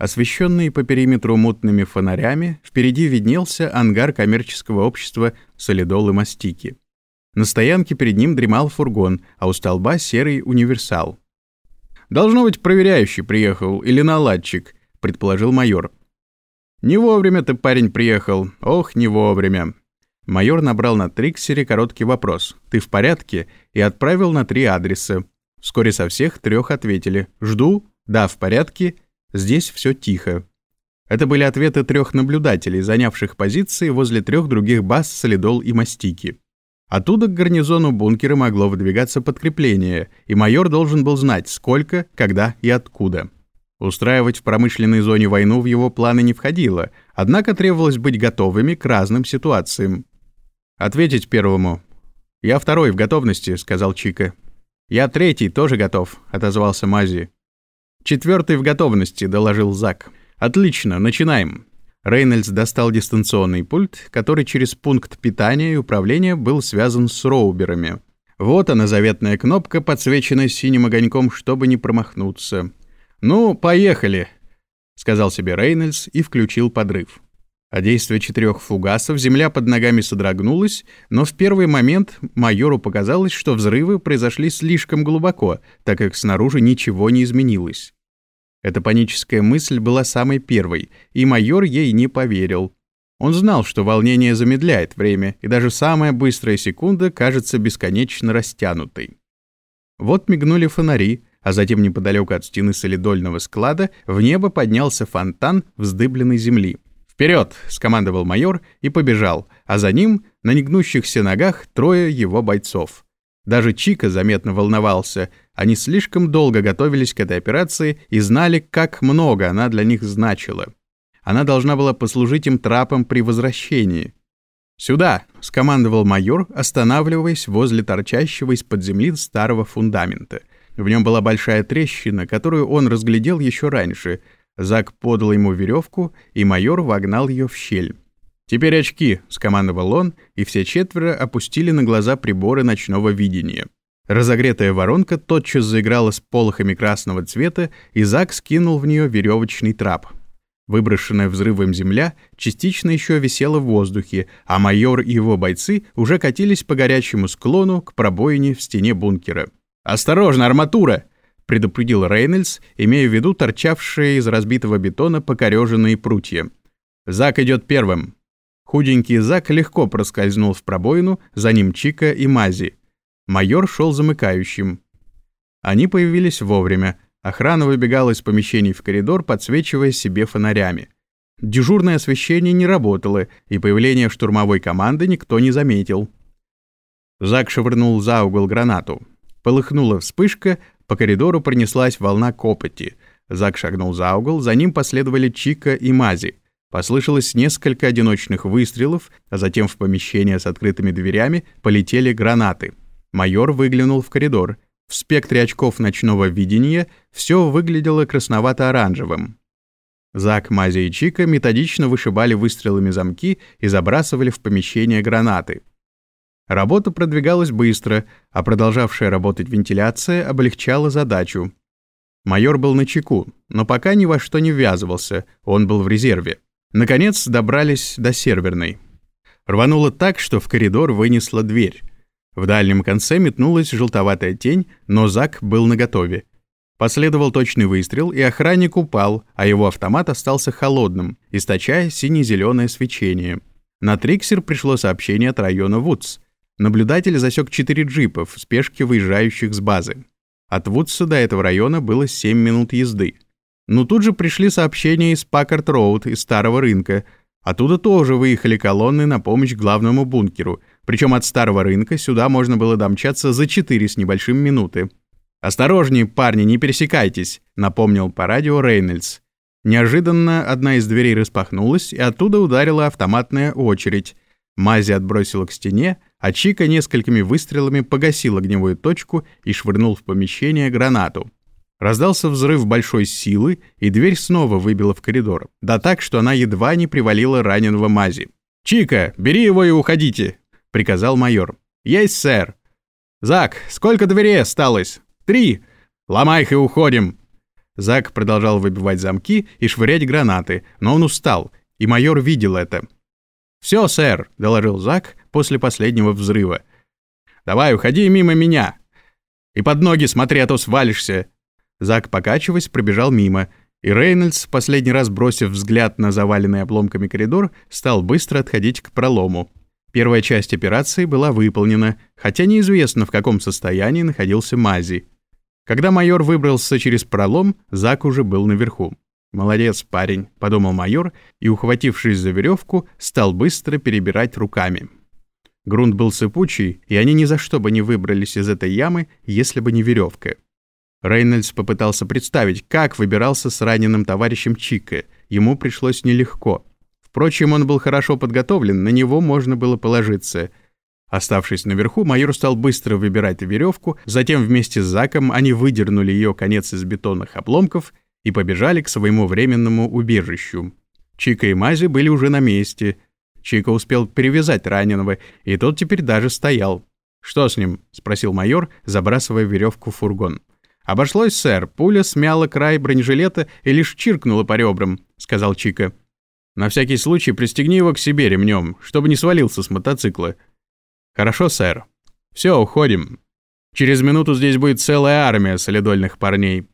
Освещенный по периметру мутными фонарями, впереди виднелся ангар коммерческого общества «Солидол и мастики». На стоянке перед ним дремал фургон, а у столба серый универсал. «Должно быть, проверяющий приехал или наладчик», — предположил майор. «Не вовремя ты, парень, приехал. Ох, не вовремя». Майор набрал на Триксере короткий вопрос «Ты в порядке?» и отправил на три адреса. Вскоре со всех трех ответили «Жду», «Да, в порядке», Здесь все тихо. Это были ответы трех наблюдателей, занявших позиции возле трех других баз Солидол и Мастики. Оттуда к гарнизону бункера могло выдвигаться подкрепление, и майор должен был знать, сколько, когда и откуда. Устраивать в промышленной зоне войну в его планы не входило, однако требовалось быть готовыми к разным ситуациям. «Ответить первому». «Я второй в готовности», — сказал Чика. «Я третий, тоже готов», — отозвался Мази. «Четвертый в готовности», — доложил Зак. «Отлично, начинаем». Рейнольдс достал дистанционный пульт, который через пункт питания и управления был связан с роуберами. Вот она, заветная кнопка, подсвеченная синим огоньком, чтобы не промахнуться. «Ну, поехали», — сказал себе Рейнольдс и включил подрыв. А действие четырех фугасов земля под ногами содрогнулась, но в первый момент майору показалось, что взрывы произошли слишком глубоко, так как снаружи ничего не изменилось. Эта паническая мысль была самой первой, и майор ей не поверил. Он знал, что волнение замедляет время, и даже самая быстрая секунда кажется бесконечно растянутой. Вот мигнули фонари, а затем неподалеку от стены солидольного склада в небо поднялся фонтан вздыбленной земли. «Вперед!» — скомандовал майор и побежал, а за ним, на негнущихся ногах, трое его бойцов. Даже Чика заметно волновался, они слишком долго готовились к этой операции и знали, как много она для них значила. Она должна была послужить им трапом при возвращении. «Сюда!» — скомандовал майор, останавливаясь возле торчащего из-под земли старого фундамента. В нем была большая трещина, которую он разглядел еще раньше. Зак подал ему веревку, и майор вогнал ее в щель. «Теперь очки!» — скомандовал он, и все четверо опустили на глаза приборы ночного видения. Разогретая воронка тотчас заиграла с полохами красного цвета, и Зак скинул в нее веревочный трап. Выброшенная взрывом земля частично еще висела в воздухе, а майор и его бойцы уже катились по горячему склону к пробоине в стене бункера. «Осторожно, арматура!» — предупредил Рейнольдс, имея в виду торчавшие из разбитого бетона покореженные прутья. «Зак идет первым». Худенький Зак легко проскользнул в пробоину, за ним Чика и Мази — Майор шел замыкающим. Они появились вовремя. Охрана выбегала из помещений в коридор, подсвечивая себе фонарями. Дежурное освещение не работало, и появление штурмовой команды никто не заметил. Зак швырнул за угол гранату. Полыхнула вспышка, по коридору пронеслась волна копоти. Зак шагнул за угол, за ним последовали Чика и Мази. Послышалось несколько одиночных выстрелов, а затем в помещение с открытыми дверями полетели гранаты. Майор выглянул в коридор. В спектре очков ночного видения все выглядело красновато-оранжевым. Зак, Мази и Чика методично вышибали выстрелами замки и забрасывали в помещение гранаты. Работа продвигалась быстро, а продолжавшая работать вентиляция облегчала задачу. Майор был на чеку, но пока ни во что не ввязывался, он был в резерве. Наконец добрались до серверной. Рвануло так, что в коридор вынесла дверь. В дальнем конце метнулась желтоватая тень, но Зак был наготове. Последовал точный выстрел, и охранник упал, а его автомат остался холодным, источая сине-зеленое свечение. На Триксер пришло сообщение от района Вудс. Наблюдатель засек четыре джипа в спешке выезжающих с базы. От Вудса до этого района было 7 минут езды. Но тут же пришли сообщения из Паккарт-Роуд, из Старого рынка. Оттуда тоже выехали колонны на помощь главному бункеру, причем от старого рынка сюда можно было домчаться за 4 с небольшим минуты. «Осторожнее, парни, не пересекайтесь», — напомнил по радио Рейнольдс. Неожиданно одна из дверей распахнулась, и оттуда ударила автоматная очередь. Мази отбросила к стене, а Чика несколькими выстрелами погасил огневую точку и швырнул в помещение гранату. Раздался взрыв большой силы, и дверь снова выбила в коридор. Да так, что она едва не привалила раненого Мази. «Чика, бери его и уходите!» — приказал майор. «Есть, сэр!» «Зак, сколько дверей осталось?» «Три! Ломай их и уходим!» Зак продолжал выбивать замки и швырять гранаты, но он устал, и майор видел это. «Все, сэр», — доложил Зак после последнего взрыва. «Давай, уходи мимо меня. И под ноги смотри, а то свалишься». Зак, покачиваясь, пробежал мимо, и Рейнольдс, последний раз бросив взгляд на заваленный обломками коридор, стал быстро отходить к пролому. Первая часть операции была выполнена, хотя неизвестно, в каком состоянии находился Мази. Когда майор выбрался через пролом, Зак уже был наверху. «Молодец, парень», — подумал майор, и, ухватившись за веревку, стал быстро перебирать руками. Грунт был сыпучий, и они ни за что бы не выбрались из этой ямы, если бы не веревка. Рейнольдс попытался представить, как выбирался с раненым товарищем Чика. Ему пришлось нелегко. Впрочем, он был хорошо подготовлен, на него можно было положиться. Оставшись наверху, майор стал быстро выбирать веревку, затем вместе с Заком они выдернули ее конец из бетонных обломков и побежали к своему временному убежищу. Чика и Мази были уже на месте. Чика успел перевязать раненого, и тот теперь даже стоял. «Что с ним?» — спросил майор, забрасывая веревку в фургон. «Обошлось, сэр. Пуля смяла край бронежилета и лишь чиркнула по ребрам», — сказал Чика. «На всякий случай пристегни его к себе ремнем, чтобы не свалился с мотоцикла». «Хорошо, сэр. Все, уходим. Через минуту здесь будет целая армия солидольных парней».